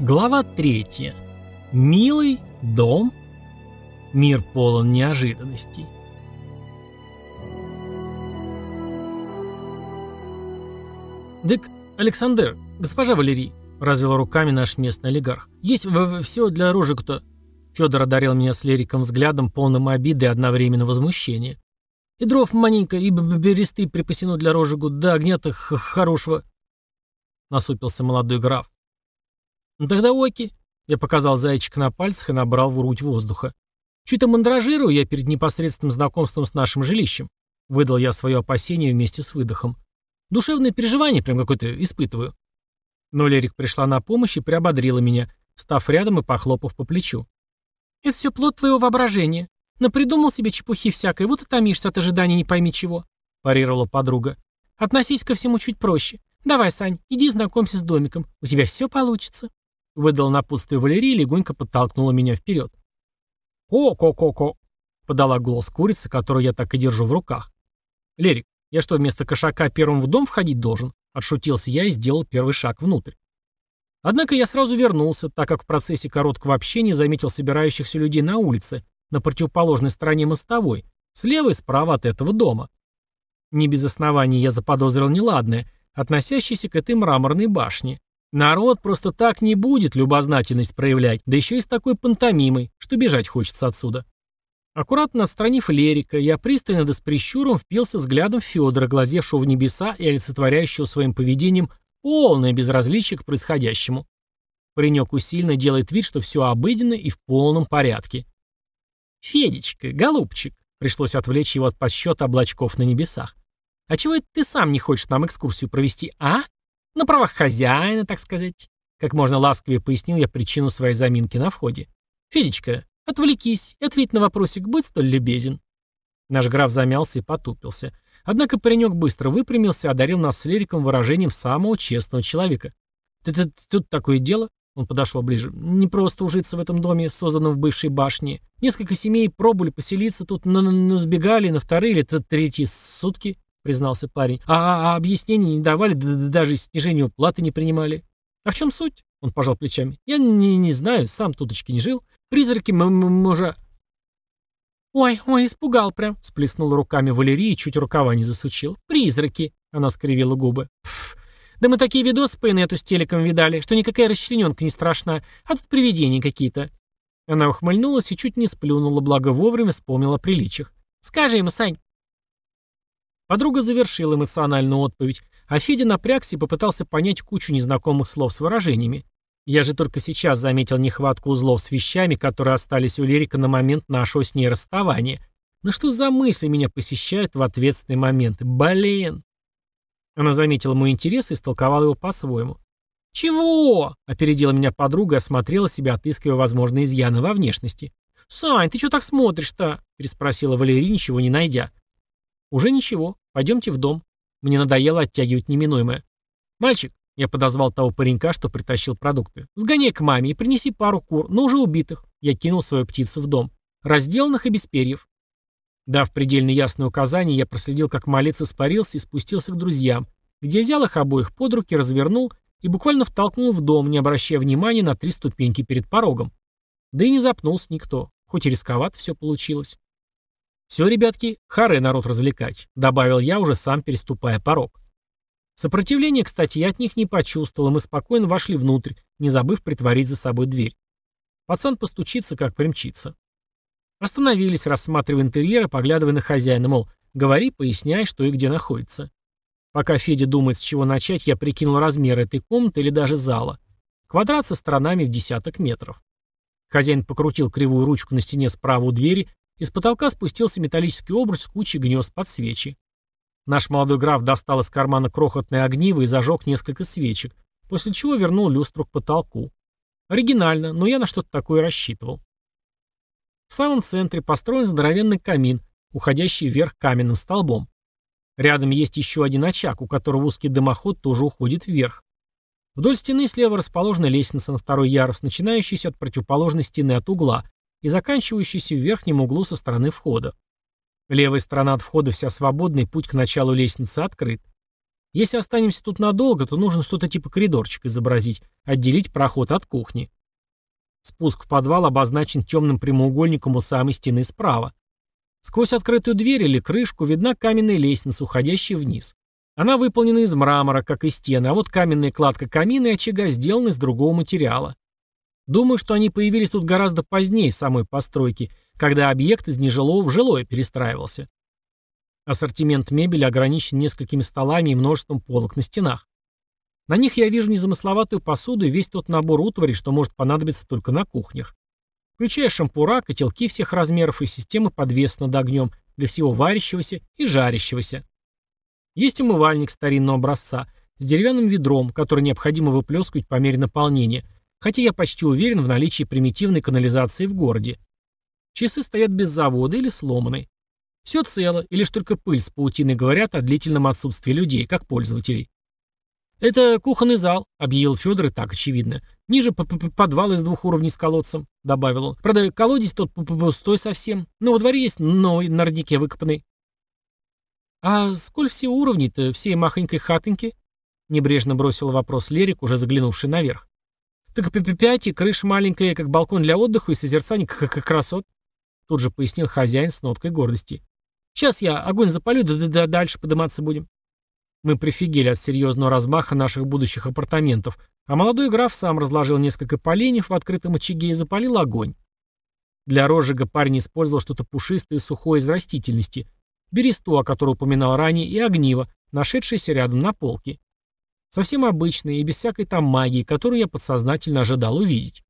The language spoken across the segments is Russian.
Глава третья. Милый дом. Мир полон неожиданностей. «Дык, Александр, госпожа Валерий», — развел руками наш местный олигарх, — «есть все для рожек-то». Федор одарил меня с Лериком взглядом, полным обиды и одновременно возмущения. «И дров маленько, и бересты припасену для рожегу, да огня-то хорошего», — насупился молодой граф. «Ну тогда оки», — я показал зайчик на пальцах и набрал в грудь воздуха. «Чуть-то мандражирую я перед непосредственным знакомством с нашим жилищем», — выдал я свое опасение вместе с выдохом. «Душевное переживание прям какое-то испытываю». Но Лерик пришла на помощь и приободрила меня, став рядом и похлопав по плечу. «Это все плод твоего воображения. Напридумал себе чепухи всякой, вот и томишься от ожидания не пойми чего», — парировала подруга. «Относись ко всему чуть проще. Давай, Сань, иди знакомься с домиком. У тебя все получится». Выдал напутствие Валерии и легонько подтолкнула меня вперед. «Ко-ко-ко-ко!» — подала голос курицы, которую я так и держу в руках. «Лерик, я что, вместо кошака первым в дом входить должен?» — отшутился я и сделал первый шаг внутрь. Однако я сразу вернулся, так как в процессе короткого общения заметил собирающихся людей на улице, на противоположной стороне мостовой, слева и справа от этого дома. Не без оснований я заподозрил неладное, относящееся к этой мраморной башне. Народ просто так не будет любознательность проявлять, да еще и с такой пантомимой, что бежать хочется отсюда. Аккуратно отстранив Лерика, я пристально да с прищуром впился взглядом Федора, глазевшего в небеса и олицетворяющего своим поведением полное безразличие к происходящему. Паренек усильно делает вид, что все обыденно и в полном порядке. «Федечка, голубчик», — пришлось отвлечь его от подсчета облачков на небесах. «А чего это ты сам не хочешь нам экскурсию провести, а?» На правах хозяина, так сказать. Как можно ласковее пояснил я причину своей заминки на входе. «Федечка, отвлекись, ответь на вопросик, будь столь любезен». Наш граф замялся и потупился. Однако паренек быстро выпрямился, одарил нас с Лериком выражением самого честного человека. «Ты, ты, тут такое дело?» Он подошел ближе. «Не просто ужиться в этом доме, созданном в бывшей башне. Несколько семей пробовали поселиться тут, но, но, но сбегали на вторые или третьи сутки. — признался парень. «А, а, а объяснений не давали, да, да, даже снижение уплаты не принимали». «А в чем суть?» — он пожал плечами. «Я не, не знаю, сам туточки не жил. Призраки, может...» «Ой, ой, испугал прям», — сплеснула руками Валерия и чуть рукава не засучил. «Призраки», — она скривила губы. «Пф, да мы такие видосы по инету с телеком видали, что никакая расчлененка не страшна, а тут привидения какие-то». Она ухмыльнулась и чуть не сплюнула, благо вовремя вспомнила о приличиях. «Скажи ему, Сань, Подруга завершила эмоциональную отповедь, а Федя напрягся и попытался понять кучу незнакомых слов с выражениями. Я же только сейчас заметил нехватку узлов с вещами, которые остались у Лерика на момент нашего с ней расставания. Но что за мысли меня посещают в ответственные моменты? Блин! Она заметила мой интерес и истолковала его по-своему. «Чего?» — опередила меня подруга и осмотрела себя, отыскивая возможные изъяны во внешности. «Сань, ты что так смотришь-то?» — переспросила Валерия, ничего не найдя. «Уже ничего. Пойдемте в дом. Мне надоело оттягивать неминуемое. Мальчик, я подозвал того паренька, что притащил продукты. Сгоняй к маме и принеси пару кур, но уже убитых. Я кинул свою птицу в дом. Разделанных и без перьев. Дав предельно ясное указание, я проследил, как малец испарился и спустился к друзьям, где взял их обоих под руки, развернул и буквально втолкнул в дом, не обращая внимания на три ступеньки перед порогом. Да и не запнулся никто, хоть и рисковато все получилось. «Все, ребятки, харе народ развлекать», — добавил я, уже сам переступая порог. Сопротивления, кстати, я от них не почувствовал, и мы спокойно вошли внутрь, не забыв притворить за собой дверь. Пацан постучится, как примчится. Остановились, рассматривая интерьер и поглядывая на хозяина, мол, говори, поясняй, что и где находится. Пока Федя думает, с чего начать, я прикинул размер этой комнаты или даже зала. Квадрат со сторонами в десяток метров. Хозяин покрутил кривую ручку на стене справа у двери из потолка спустился металлический обруч с кучей гнезд под свечи. Наш молодой граф достал из кармана крохотное огниво и зажег несколько свечек, после чего вернул люстру к потолку. Оригинально, но я на что-то такое рассчитывал. В самом центре построен здоровенный камин, уходящий вверх каменным столбом. Рядом есть еще один очаг, у которого узкий дымоход тоже уходит вверх. Вдоль стены слева расположена лестница на второй ярус, начинающаяся от противоположной стены от угла, и заканчивающийся в верхнем углу со стороны входа. Левая сторона от входа вся свободна, и путь к началу лестницы открыт. Если останемся тут надолго, то нужно что-то типа коридорчика изобразить, отделить проход от кухни. Спуск в подвал обозначен темным прямоугольником у самой стены справа. Сквозь открытую дверь или крышку видна каменная лестница, уходящая вниз. Она выполнена из мрамора, как и стены, а вот каменная кладка камина и очага сделаны из другого материала. Думаю, что они появились тут гораздо позднее самой постройки, когда объект из нежилого в жилое перестраивался. Ассортимент мебели ограничен несколькими столами и множеством полок на стенах. На них я вижу незамысловатую посуду и весь тот набор утвари, что может понадобиться только на кухнях. Включая шампура, котелки всех размеров и системы подвеса над огнем для всего варящегося и жарящегося. Есть умывальник старинного образца с деревянным ведром, который необходимо выплескивать по мере наполнения, хотя я почти уверен в наличии примитивной канализации в городе. Часы стоят без завода или сломаны. Все цело, и лишь только пыль с паутиной говорят о длительном отсутствии людей, как пользователей. «Это кухонный зал», — объявил Федор, и так очевидно. «Ниже п подвал из двух уровней с колодцем», — добавил он. «Правда, колодец тот пустой совсем, но во дворе есть новый на роднике выкопанный». «А сколь все уровней-то всей махонькой хатоньки?» — небрежно бросил вопрос Лерик, уже заглянувший наверх. «Так пять и крыша маленькая, как балкон для отдыха и созерцания как красот», — тут же пояснил хозяин с ноткой гордости. «Сейчас я огонь запалю, да, да, да дальше подниматься будем». Мы прифигели от серьезного размаха наших будущих апартаментов, а молодой граф сам разложил несколько поленьев в открытом очаге и запалил огонь. Для розжига парень использовал что-то пушистое и сухое из растительности, бересту, о которой упоминал ранее, и огниво, нашедшееся рядом на полке. Совсем обычное и без всякой там магии, которую я подсознательно ожидал увидеть.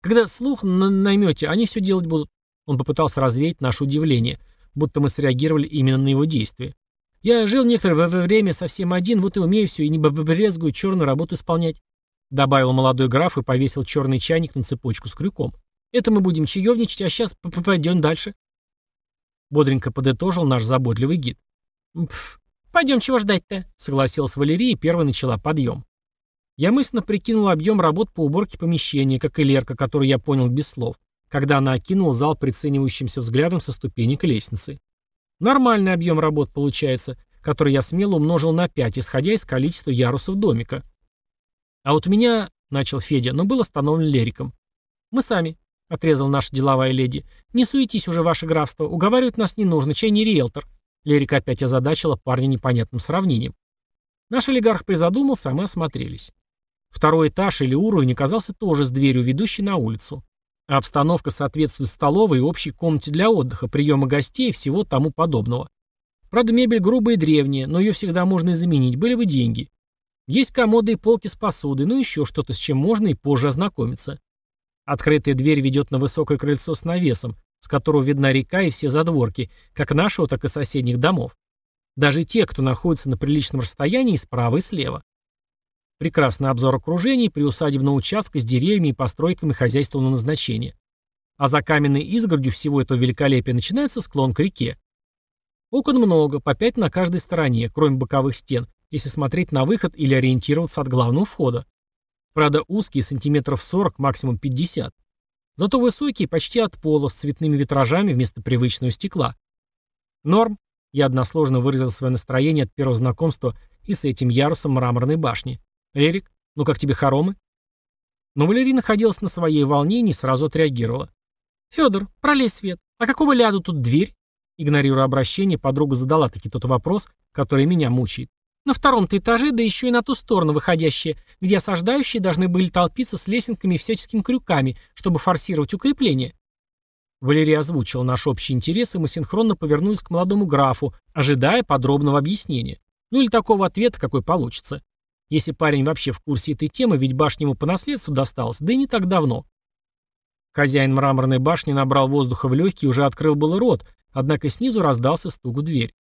Когда слух на наймете, они все делать будут. Он попытался развеять наше удивление, будто мы среагировали именно на его действия. Я жил некоторое время совсем один, вот и умею все, и не брезгую черную работу исполнять. Добавил молодой граф и повесил черный чайник на цепочку с крюком. Это мы будем чаевничать, а сейчас пойдем дальше. Бодренько подытожил наш заботливый гид. Пф, пойдем, чего ждать-то? Согласилась Валерия и первой начала подъем. Я мысленно прикинул объем работ по уборке помещения, как и Лерка, который я понял без слов, когда она окинула зал приценивающимся взглядом со ступенек лестницы. Нормальный объем работ получается, который я смело умножил на 5, исходя из количества ярусов домика. А вот у меня, начал Федя, но был остановлен Лериком. Мы сами, отрезал наша деловая леди. Не суетись уже, ваше графство, уговаривать нас не нужно, чай не риэлтор. Лерик опять озадачила парня непонятным сравнением. Наш олигарх призадумался, а мы осмотрелись. Второй этаж или уровень оказался тоже с дверью, ведущей на улицу. А обстановка соответствует столовой и общей комнате для отдыха, приема гостей и всего тому подобного. Правда, мебель грубая и древняя, но ее всегда можно и заменить, были бы деньги. Есть комоды и полки с посудой, ну еще что-то, с чем можно и позже ознакомиться. Открытая дверь ведет на высокое крыльцо с навесом, с которого видна река и все задворки, как нашего, так и соседних домов. Даже те, кто находится на приличном расстоянии справа и слева. Прекрасный обзор окружений, приусадебного участка с деревьями и постройками хозяйственного назначения. А за каменной изгородью всего этого великолепия начинается склон к реке. Окон много, по пять на каждой стороне, кроме боковых стен, если смотреть на выход или ориентироваться от главного входа. Правда, узкие, сантиметров 40, максимум 50. Зато высокие, почти от пола, с цветными витражами вместо привычного стекла. Норм. Я односложно выразил свое настроение от первого знакомства и с этим ярусом мраморной башни. «Эрик, ну как тебе хоромы?» Но Валерия находилась на своей волне и не сразу отреагировала. «Федор, пролей свет. А какого ляду тут дверь?» Игнорируя обращение, подруга задала таки тот вопрос, который меня мучает. «На втором-то этаже, да еще и на ту сторону выходящие, где осаждающие должны были толпиться с лесенками и всяческими крюками, чтобы форсировать укрепление». Валерия озвучила наш общий интерес, и мы синхронно повернулись к молодому графу, ожидая подробного объяснения. Ну или такого ответа, какой получится. Если парень вообще в курсе этой темы, ведь башня ему по наследству досталась, да и не так давно. Хозяин мраморной башни набрал воздуха в легкий и уже открыл был рот, однако снизу раздался стук в дверь.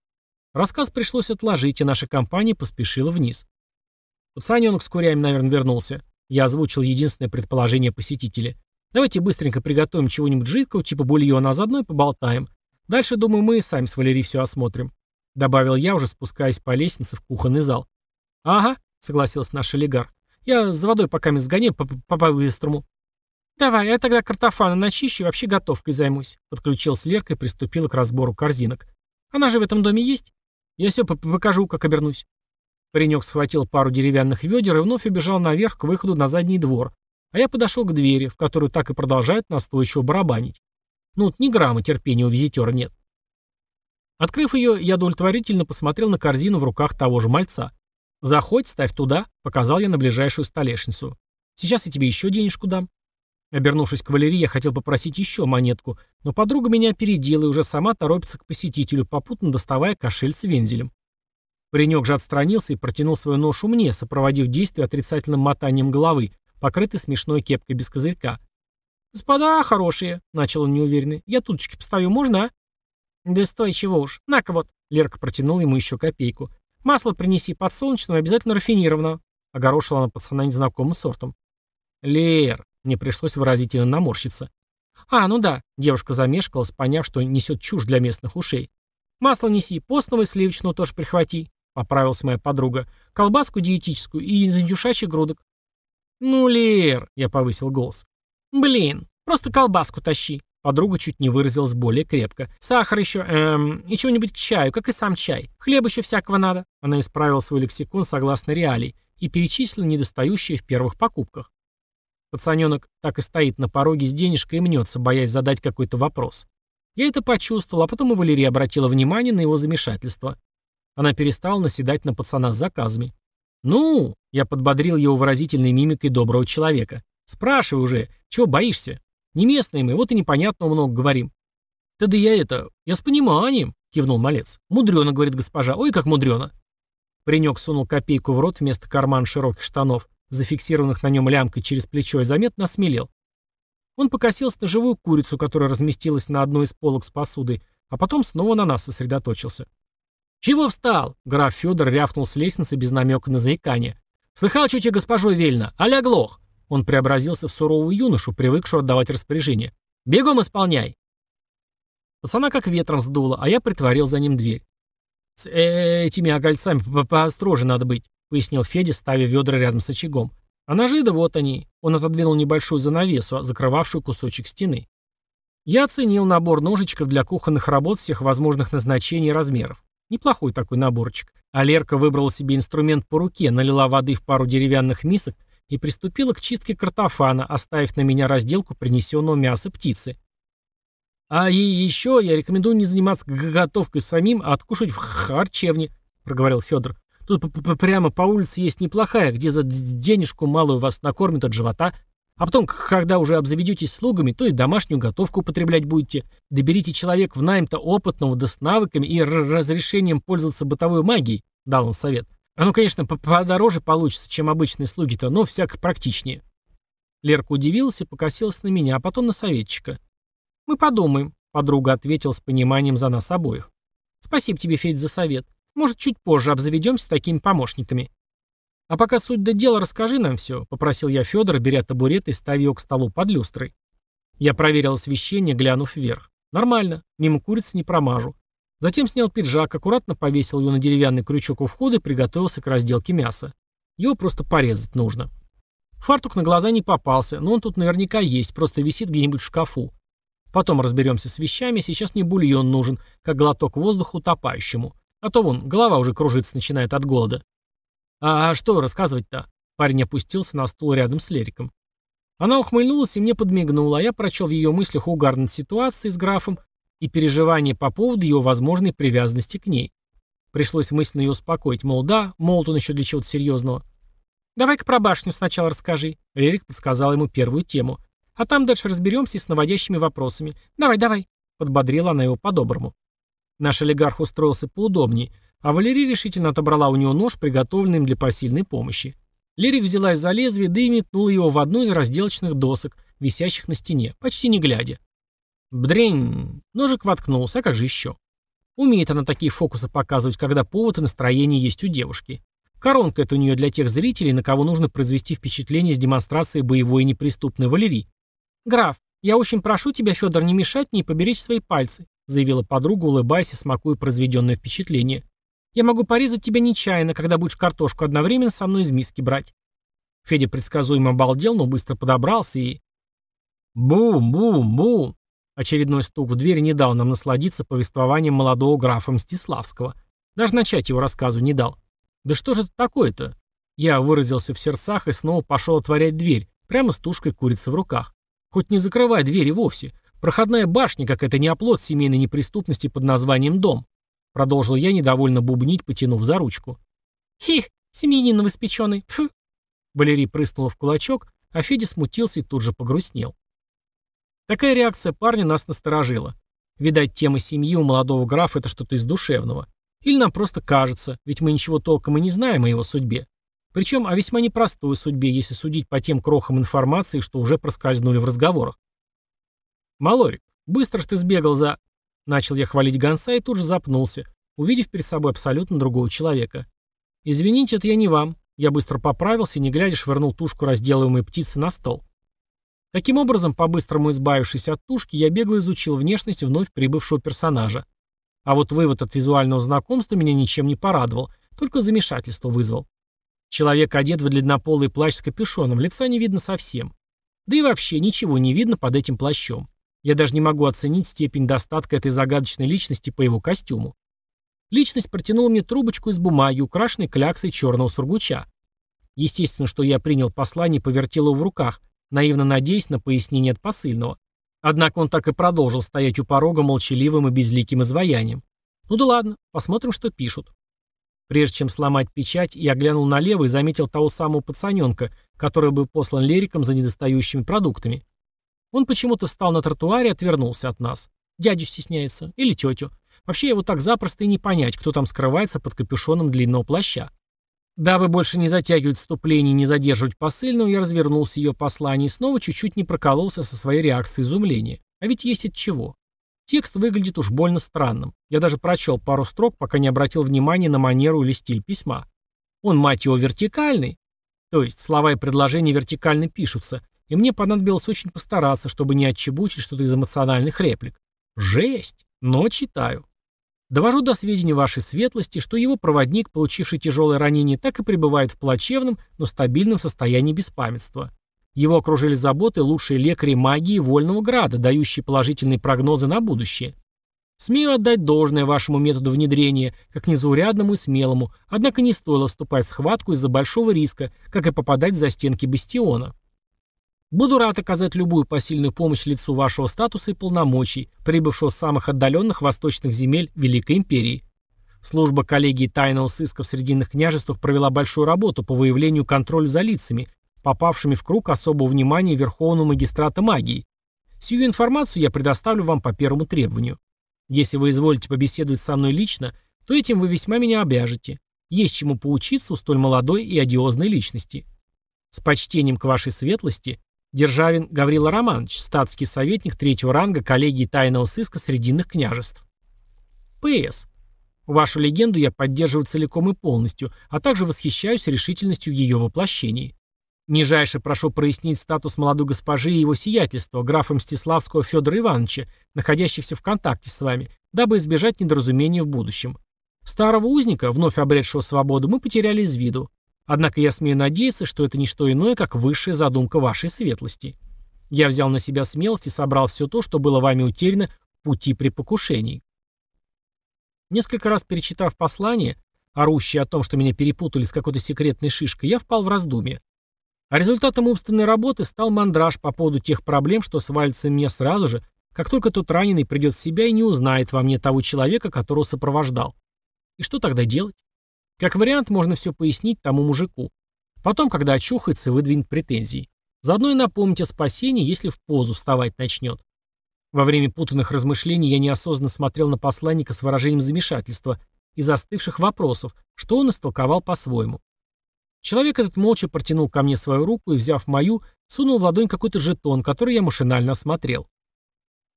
Рассказ пришлось отложить, и наша компания поспешила вниз. Пацаненок с курями, наверное, вернулся. Я озвучил единственное предположение посетителя. Давайте быстренько приготовим чего-нибудь жидкого, типа бульона, а заодно и поболтаем. Дальше, думаю, мы и сами с Валерией все осмотрим. Добавил я, уже спускаясь по лестнице в кухонный зал. Ага, — согласился наш олигарх. «Я за водой пока не сгоняю по-быстрому». «Давай, я тогда картофаны начищу и вообще готовкой займусь», — подключился Лерка и приступила к разбору корзинок. «Она же в этом доме есть? Я все покажу, как обернусь». Паренек схватил пару деревянных ведер и вновь убежал наверх к выходу на задний двор, а я подошел к двери, в которую так и продолжают настойчиво барабанить. Ну, вот ни грамма терпения у визитера нет. Открыв ее, я удовлетворительно посмотрел на корзину в руках того же мальца. «Заходь, ставь туда», — показал я на ближайшую столешницу. «Сейчас я тебе еще денежку дам». Обернувшись к Валерии, я хотел попросить еще монетку, но подруга меня опередила и уже сама торопится к посетителю, попутно доставая кошель с вензелем. Паренек же отстранился и протянул свою ношу мне, сопроводив действие отрицательным мотанием головы, покрытой смешной кепкой без козырька. «Господа хорошие», — начал он неуверенно, — «я туточки поставлю, можно, а?» «Да стой, чего уж. На-ка вот». Лерка протянула ему еще копейку. «Масло принеси подсолнечного, обязательно рафинированного». Огорошила она пацана незнакомым сортом. «Лер», — мне пришлось выразительно наморщиться. «А, ну да», — девушка замешкалась, поняв, что несет чушь для местных ушей. «Масло неси, постного и сливочного тоже прихвати», — поправилась моя подруга. «Колбаску диетическую и из индюшачьих грудок». «Ну, Лер», — я повысил голос. «Блин, просто колбаску тащи», Подруга чуть не выразилась более крепко. «Сахар еще, эм, и чего-нибудь к чаю, как и сам чай. Хлеб еще всякого надо». Она исправила свой лексикон согласно реалий и перечислила недостающие в первых покупках. Пацаненок так и стоит на пороге с денежкой и мнется, боясь задать какой-то вопрос. Я это почувствовал, а потом и Валерия обратила внимание на его замешательство. Она перестала наседать на пацана с заказами. «Ну?» — я подбодрил его выразительной мимикой доброго человека. «Спрашивай уже, чего боишься?» Не местные мы, вот и непонятного много говорим. Да да я это, я с пониманием, кивнул малец. Мудрено, говорит госпожа, ой, как мудрено. Паренек сунул копейку в рот вместо кармана широких штанов, зафиксированных на нем лямкой через плечо, и заметно осмелел. Он покосился на живую курицу, которая разместилась на одной из полок с посудой, а потом снова на нас сосредоточился. «Чего встал?» — граф Федор рявкнул с лестницы без намека на заикание. «Слыхал, что тебе госпожой велено? Аля глох!» Он преобразился в сурового юношу, привыкшего отдавать распоряжение. «Бегом исполняй!» Пацана как ветром сдуло, а я притворил за ним дверь. «С этими огольцами поостроже надо быть», — пояснил Федя, ставя ведра рядом с очагом. «А ножи, да вот они». Он отодвинул небольшую занавесу, закрывавшую кусочек стены. Я оценил набор ножичков для кухонных работ всех возможных назначений и размеров. Неплохой такой наборчик. А Лерка выбрала себе инструмент по руке, налила воды в пару деревянных мисок и приступила к чистке картофана, оставив на меня разделку принесенного мяса птицы. «А и еще я рекомендую не заниматься готовкой самим, а откушать в харчевне», — проговорил Федор. «Тут прямо по улице есть неплохая, где за денежку малую вас накормят от живота, а потом, когда уже обзаведетесь слугами, то и домашнюю готовку употреблять будете. Доберите человек в найм-то опытного, да с навыками и разрешением пользоваться бытовой магией», — дал он совет. Оно, конечно, подороже получится, чем обычные слуги-то, но всяко практичнее. Лерка удивилась и покосилась на меня, а потом на советчика. «Мы подумаем», — подруга ответила с пониманием за нас обоих. «Спасибо тебе, Федь, за совет. Может, чуть позже обзаведемся такими помощниками». «А пока суть до дела расскажи нам все», — попросил я Федора, беря табурет и ставя его к столу под люстрой. Я проверил освещение, глянув вверх. Нормально, мимо куриц не промажу. Затем снял пиджак, аккуратно повесил его на деревянный крючок у входа и приготовился к разделке мяса. Его просто порезать нужно. Фартук на глаза не попался, но он тут наверняка есть, просто висит где-нибудь в шкафу. Потом разберемся с вещами, сейчас мне бульон нужен, как глоток воздуха утопающему. А то вон, голова уже кружиться начинает от голода. А что рассказывать-то? Парень опустился на стул рядом с Лериком. Она ухмыльнулась и мне подмигнула, а я прочел в ее мыслях угар над ситуацией с графом и переживания по поводу его возможной привязанности к ней. Пришлось мысленно ее успокоить, мол, да, молод он еще для чего-то серьезного. «Давай-ка про башню сначала расскажи», — Рерик подсказал ему первую тему. «А там дальше разберемся с наводящими вопросами. Давай, давай», — подбодрила она его по-доброму. Наш олигарх устроился поудобнее, а Валерия решительно отобрала у него нож, приготовленный им для посильной помощи. Лерик взялась за лезвие, да и метнула его в одну из разделочных досок, висящих на стене, почти не глядя. Бдрень! Ножик воткнулся, а как же еще? Умеет она такие фокусы показывать, когда повод и настроение есть у девушки. Коронка это у нее для тех зрителей, на кого нужно произвести впечатление с демонстрацией боевой и неприступной Валерии. «Граф, я очень прошу тебя, Федор, не мешать мне и поберечь свои пальцы», заявила подруга, улыбаясь и смакуя произведенное впечатление. «Я могу порезать тебя нечаянно, когда будешь картошку одновременно со мной из миски брать». Федя предсказуемо обалдел, но быстро подобрался и... Бум-бум-бум! Очередной стук в дверь не дал нам насладиться повествованием молодого графа Мстиславского. Даже начать его рассказу не дал. Да что же это такое-то? Я выразился в сердцах и снова пошел отворять дверь, прямо с тушкой курицы в руках. Хоть не закрывай двери вовсе. Проходная башня, как это не оплот семейной неприступности под названием «дом». Продолжил я недовольно бубнить, потянув за ручку. «Хих, семьянин новоспеченный, фу!» Валерий прыснула в кулачок, а Федя смутился и тут же погрустнел. Такая реакция парня нас насторожила. Видать, тема семьи у молодого графа — это что-то из душевного. Или нам просто кажется, ведь мы ничего толком и не знаем о его судьбе. Причем о весьма непростой судьбе, если судить по тем крохам информации, что уже проскользнули в разговорах. «Малорик, быстро ж ты сбегал за...» Начал я хвалить гонца и тут же запнулся, увидев перед собой абсолютно другого человека. «Извините, это я не вам». Я быстро поправился и, не глядя, швырнул тушку разделываемой птицы на стол. Таким образом, по-быстрому избавившись от тушки, я бегло изучил внешность вновь прибывшего персонажа. А вот вывод от визуального знакомства меня ничем не порадовал, только замешательство вызвал. Человек одет в длиннополый плащ с капюшоном, лица не видно совсем. Да и вообще ничего не видно под этим плащом. Я даже не могу оценить степень достатка этой загадочной личности по его костюму. Личность протянула мне трубочку из бумаги, украшенной кляксой черного сургуча. Естественно, что я принял послание и повертел его в руках, наивно надеясь на пояснение от посыльного. Однако он так и продолжил стоять у порога молчаливым и безликим изваянием. Ну да ладно, посмотрим, что пишут. Прежде чем сломать печать, я глянул налево и заметил того самого пацаненка, который был послан Лериком за недостающими продуктами. Он почему-то встал на тротуаре и отвернулся от нас. Дядю стесняется. Или тетю. Вообще его так запросто и не понять, кто там скрывается под капюшоном длинного плаща. Дабы больше не затягивать вступление и не задерживать посыльного, я развернулся ее послание и снова чуть-чуть не прокололся со своей реакцией изумления. А ведь есть от чего. Текст выглядит уж больно странным. Я даже прочел пару строк, пока не обратил внимания на манеру или стиль письма. Он, мать его, вертикальный. То есть слова и предложения вертикально пишутся, и мне понадобилось очень постараться, чтобы не отчебучить что-то из эмоциональных реплик. Жесть! Но читаю. Довожу до сведения вашей светлости, что его проводник, получивший тяжелое ранение, так и пребывает в плачевном, но стабильном состоянии беспамятства. Его окружили заботы лучшие лекари магии Вольного Града, дающие положительные прогнозы на будущее. Смею отдать должное вашему методу внедрения, как незаурядному и смелому, однако не стоило вступать в схватку из-за большого риска, как и попадать за стенки бастиона. Буду рад оказать любую посильную помощь лицу вашего статуса и полномочий, прибывшего с самых отдаленных восточных земель Великой Империи. Служба коллегии тайного сыска в Срединных княжествах провела большую работу по выявлению контролю за лицами, попавшими в круг особого внимания Верховного магистрата магии. Сию информацию я предоставлю вам по первому требованию. Если вы изволите побеседовать со мной лично, то этим вы весьма меня обяжете. Есть чему поучиться у столь молодой и одиозной личности. С почтением к вашей светлости, Державин Гаврила Романович, статский советник третьего ранга коллегии тайного сыска Срединных княжеств. П.С. Вашу легенду я поддерживаю целиком и полностью, а также восхищаюсь решительностью ее воплощении. Нижайше прошу прояснить статус молодой госпожи и его сиятельства, графа Мстиславского Федора Ивановича, находящихся в контакте с вами, дабы избежать недоразумения в будущем. Старого узника, вновь обретшего свободу, мы потеряли из виду. Однако я смею надеяться, что это не что иное, как высшая задумка вашей светлости. Я взял на себя смелость и собрал все то, что было вами утеряно в пути при покушении. Несколько раз перечитав послание, орущее о том, что меня перепутали с какой-то секретной шишкой, я впал в раздумье. А результатом умственной работы стал мандраж по поводу тех проблем, что свалится мне сразу же, как только тот раненый придет в себя и не узнает во мне того человека, которого сопровождал. И что тогда делать? Как вариант, можно все пояснить тому мужику. Потом, когда очухается, выдвинет претензии. Заодно и напомнить о спасении, если в позу вставать начнет. Во время путанных размышлений я неосознанно смотрел на посланника с выражением замешательства и застывших вопросов, что он истолковал по-своему. Человек этот молча протянул ко мне свою руку и, взяв мою, сунул в ладонь какой-то жетон, который я машинально осмотрел.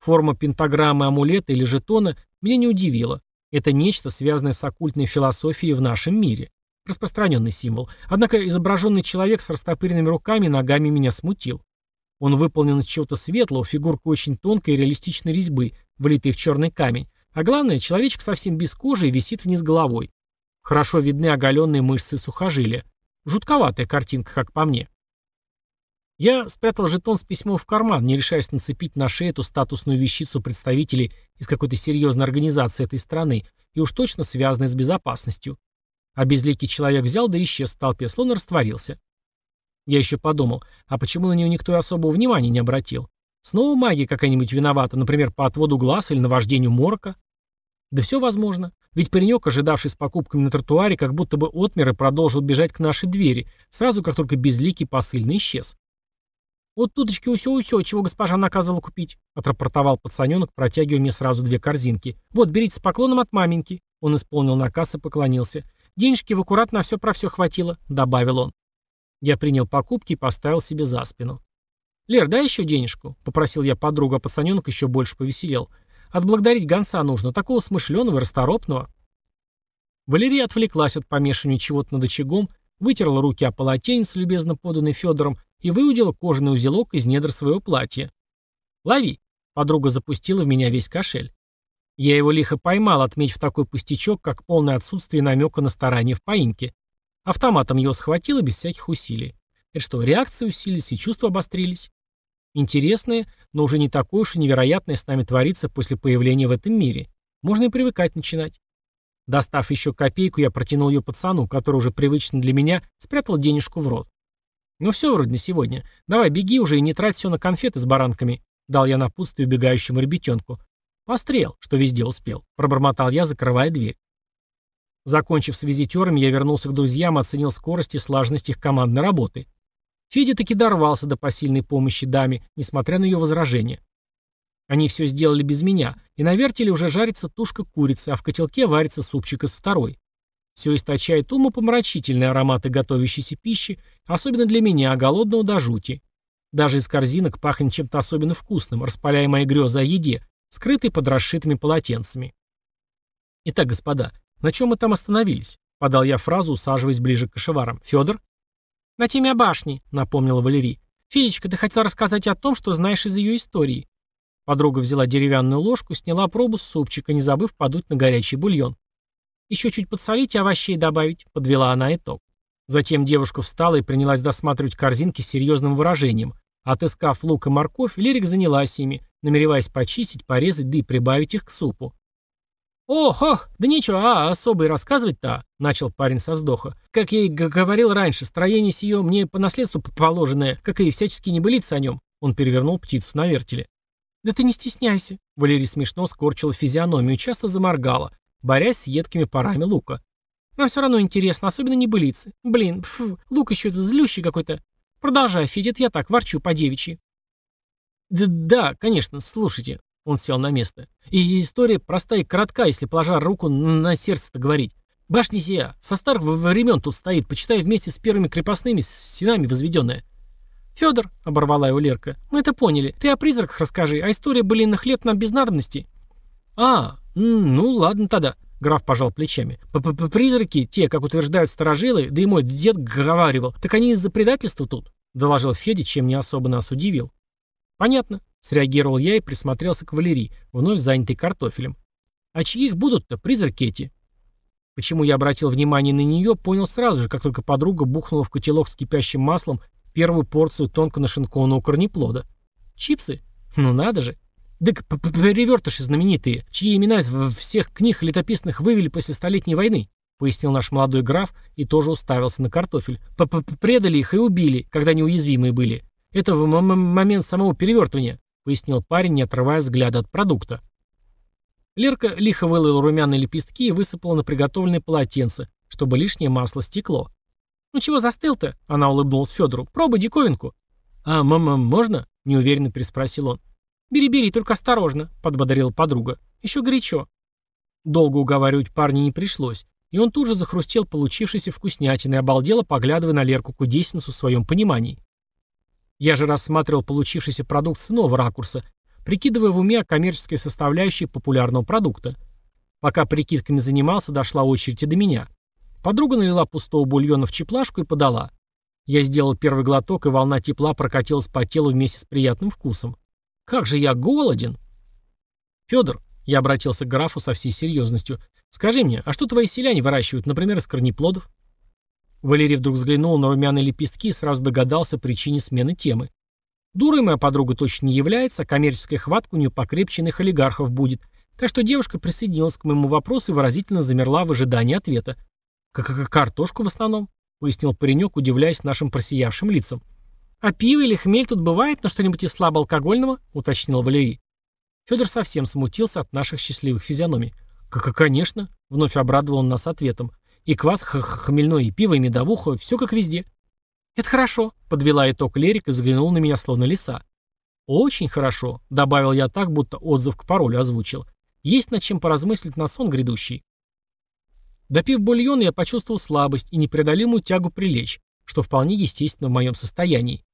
Форма пентаграммы, амулета или жетона меня не удивила. Это нечто, связанное с оккультной философией в нашем мире. Распространенный символ. Однако изображенный человек с растопыренными руками и ногами меня смутил. Он выполнен из чего-то светлого, фигурка очень тонкой и реалистичной резьбы, влитой в черный камень. А главное, человечек совсем без кожи и висит вниз головой. Хорошо видны оголенные мышцы сухожилия. Жутковатая картинка, как по мне. Я спрятал жетон с письмом в карман, не решаясь нацепить на шею эту статусную вещицу представителей из какой-то серьезной организации этой страны и уж точно связанной с безопасностью. А безликий человек взял да исчез в толпе, словно растворился. Я еще подумал, а почему на нее никто особого внимания не обратил? Снова магия какая-нибудь виновата, например, по отводу глаз или наваждению морока? Да все возможно. Ведь паренек, ожидавший с покупками на тротуаре, как будто бы отмер и продолжил бежать к нашей двери, сразу как только безликий посыльный исчез. «Вот туточки усё-усё, чего госпожа наказывала купить», — отрапортовал пацаненок, протягивая мне сразу две корзинки. «Вот, берите с поклоном от маменьки». Он исполнил наказ и поклонился. «Денежки в аккурат на все про все хватило», — добавил он. Я принял покупки и поставил себе за спину. «Лер, дай еще денежку», — попросил я подругу, а пацаненок еще больше повеселел. «Отблагодарить гонца нужно, такого смышленого и расторопного». Валерия отвлеклась от помешивания чего-то над очагом, вытерла руки о полотенец, любезно поданный Федором, и выудила кожаный узелок из недр своего платья. «Лови!» — подруга запустила в меня весь кошель. Я его лихо поймал, отметив такой пустячок, как полное отсутствие намека на старание в поимке. Автоматом его схватило без всяких усилий. Это что, реакции усилились и чувства обострились? Интересное, но уже не такое уж и невероятное с нами творится после появления в этом мире. Можно и привыкать начинать. Достав еще копейку, я протянул ее пацану, который уже привычно для меня спрятал денежку в рот. «Ну все вроде на сегодня. Давай, беги уже и не трать все на конфеты с баранками», — дал я напутствие убегающему ребятенку. «Пострел, что везде успел», — пробормотал я, закрывая дверь. Закончив с визитерами, я вернулся к друзьям и оценил скорость и слаженность их командной работы. Федя таки дорвался до посильной помощи даме, несмотря на ее возражения. Они все сделали без меня, и на вертеле уже жарится тушка курицы, а в котелке варится супчик из второй. Все источает умопомрачительные ароматы готовящейся пищи, особенно для меня, голодного до жути. Даже из корзинок пахнет чем-то особенно вкусным, распаляя мои грезы о еде, скрытой под расшитыми полотенцами. Итак, господа, на чем мы там остановились? Подал я фразу, усаживаясь ближе к кошеварам. Федор? На теме о башне, напомнила Валерий. Федечка, ты хотел рассказать о том, что знаешь из ее истории. Подруга взяла деревянную ложку, сняла пробу с супчика, не забыв подуть на горячий бульон. «Еще чуть подсолить и овощей добавить», — подвела она итог. Затем девушка встала и принялась досматривать корзинки с серьезным выражением. Отыскав лук и морковь, Лерик занялась ими, намереваясь почистить, порезать, да и прибавить их к супу. «Ох, ох, да нечего, а особо и рассказывать-то», — начал парень со вздоха. «Как я и говорил раньше, строение сие мне по наследству положенное, как и всячески небылица о нем». Он перевернул птицу на вертеле. «Да ты не стесняйся», — Валерий смешно скорчила физиономию, часто заморгала, борясь с едкими парами лука. Но все равно интересно, особенно небылицы. Блин, фу, лук еще это злющий какой-то. Продолжай, Федит, я так ворчу по девичьи. Да, да, конечно, слушайте. Он сел на место. И история простая и коротка, если положа руку на сердце-то говорить. Башня сия, со старых времен тут стоит, почитай вместе с первыми крепостными стенами возведенная. Федор, оборвала его Лерка, мы это поняли. Ты о призраках расскажи, а история былинных лет нам без надобности. А, «Ну, ладно тогда», — граф пожал плечами. П -п «Призраки, те, как утверждают старожилы, да и мой дед говаривал, так они из-за предательства тут», — доложил Федя, чем не особо нас удивил. «Понятно», — среагировал я и присмотрелся к Валерии, вновь занятой картофелем. «А чьих будут-то призраки эти?» Почему я обратил внимание на нее, понял сразу же, как только подруга бухнула в котелок с кипящим маслом первую порцию тонко нашинкованного корнеплода. «Чипсы? Ну надо же!» «Дык, перевертыши знаменитые, чьи имена из всех книг летописных вывели после Столетней войны», пояснил наш молодой граф и тоже уставился на картофель. П -п «Предали их и убили, когда неуязвимые были. Это в момент самого перевертывания», пояснил парень, не отрывая взгляда от продукта. Лерка лихо вылила румяные лепестки и высыпала на приготовленное полотенце, чтобы лишнее масло стекло. «Ну чего застыл-то?» — она улыбнулась Федору. «Пробуй диковинку». «А, мама, можно?» — неуверенно переспросил он. «Бери-бери, только осторожно», — подбодрила подруга. «Еще горячо». Долго уговаривать парня не пришлось, и он тут же захрустел получившейся вкуснятиной, обалдело, поглядывая на Лерку Кудесницу в своем понимании. Я же рассматривал получившийся продукт с нового ракурса, прикидывая в уме о коммерческой составляющей популярного продукта. Пока прикидками занимался, дошла очередь и до меня. Подруга налила пустого бульона в чеплашку и подала. Я сделал первый глоток, и волна тепла прокатилась по телу вместе с приятным вкусом. Как же я голоден!» «Федор», — я обратился к графу со всей серьезностью, «скажи мне, а что твои селяне выращивают, например, из корнеплодов?» Валерий вдруг взглянул на румяные лепестки и сразу догадался о причине смены темы. Дурой моя подруга точно не является, а коммерческая хватка у нее покрепче иных олигархов будет, так что девушка присоединилась к моему вопросу и выразительно замерла в ожидании ответа. как картошку в основном», — пояснил паренек, удивляясь нашим просиявшим лицам. «А пиво или хмель тут бывает, но что-нибудь из слабоалкогольного?» — уточнил Валерий. Федор совсем смутился от наших счастливых физиономий. «Как, конечно», — вновь обрадовал он нас ответом. «И квас, х -х хмельной, и пиво, и медовуха, все как везде». «Это хорошо», — подвела итог Лерик и взглянул на меня словно лиса. «Очень хорошо», — добавил я так, будто отзыв к паролю озвучил. «Есть над чем поразмыслить на сон грядущий». Допив бульон, я почувствовал слабость и непреодолимую тягу прилечь, что вполне естественно в моем состоянии.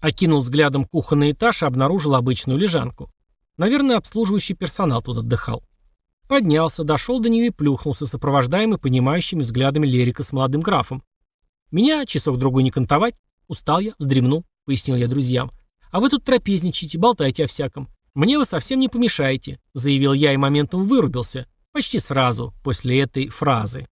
Окинул взглядом кухонный этаж и обнаружил обычную лежанку. Наверное, обслуживающий персонал тут отдыхал. Поднялся, дошел до нее и плюхнулся, сопровождаемый понимающими взглядами Лерика с молодым графом. «Меня часок-другой не кантовать. Устал я, вздремну», — пояснил я друзьям. «А вы тут трапезничаете, болтайте о всяком. Мне вы совсем не помешаете», — заявил я и моментом вырубился. Почти сразу после этой фразы.